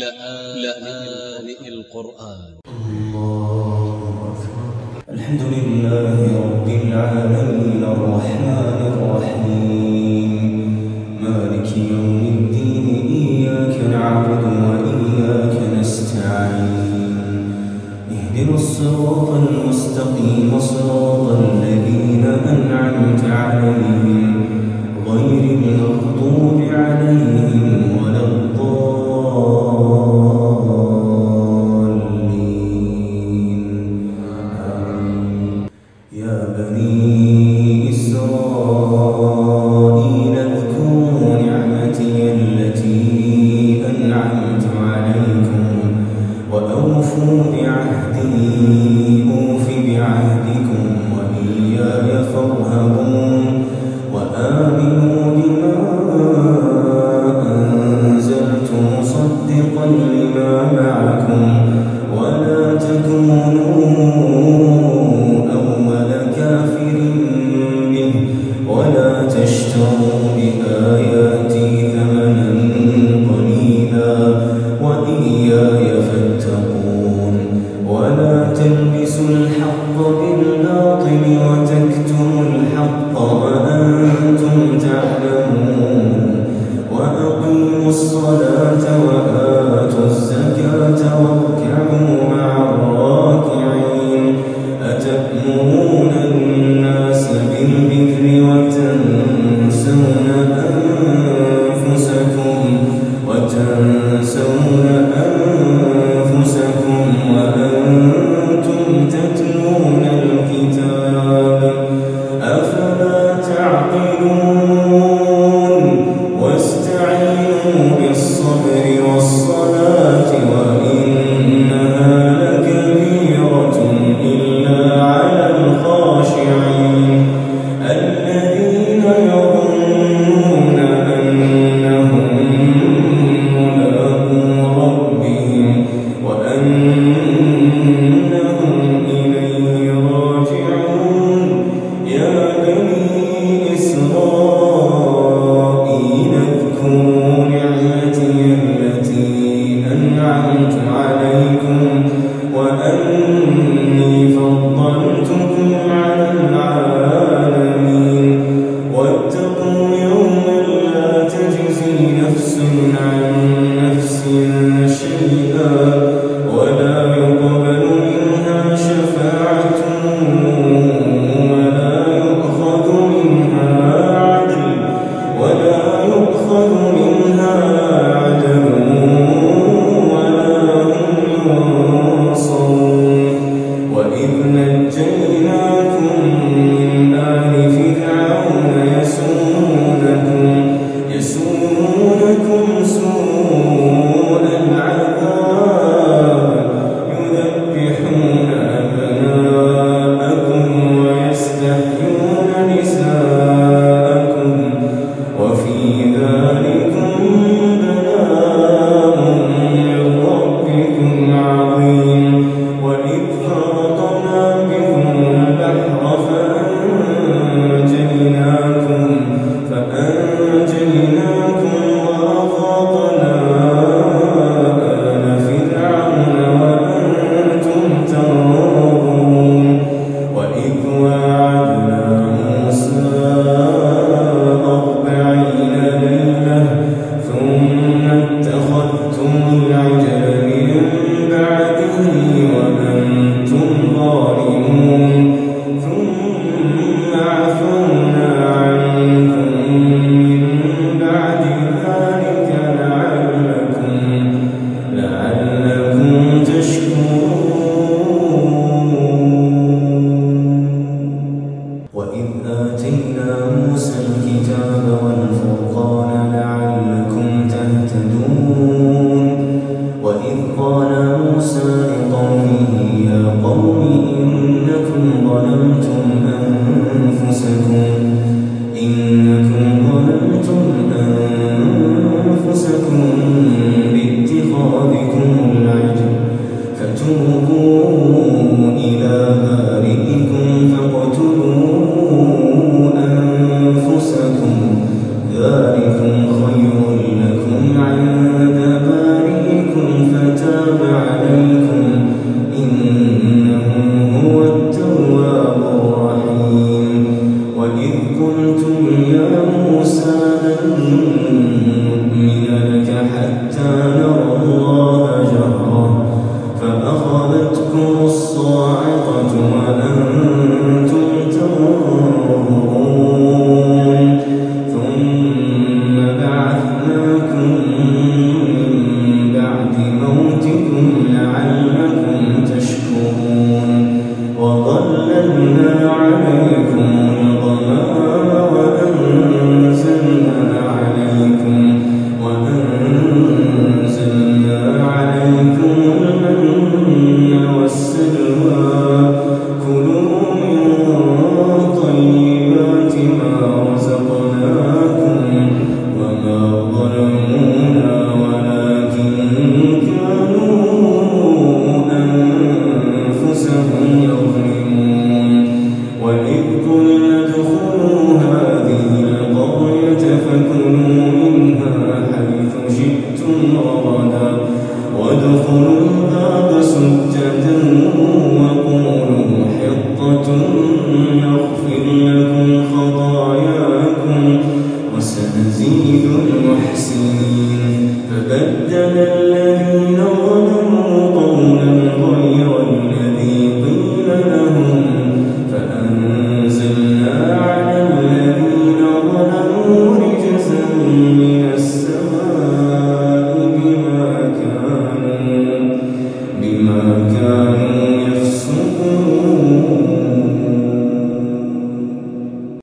لآن القرآن. ا ل ح م د لله رب العالمين الرحمن الرحيم مالك يوم الدين إياك نعبد وإياك نستعين اهدنا الصراط المستقيم صراط الذين أنعمت عليهم غير المغضوب عليهم Oh. وتنسون 有人中 موسى سيد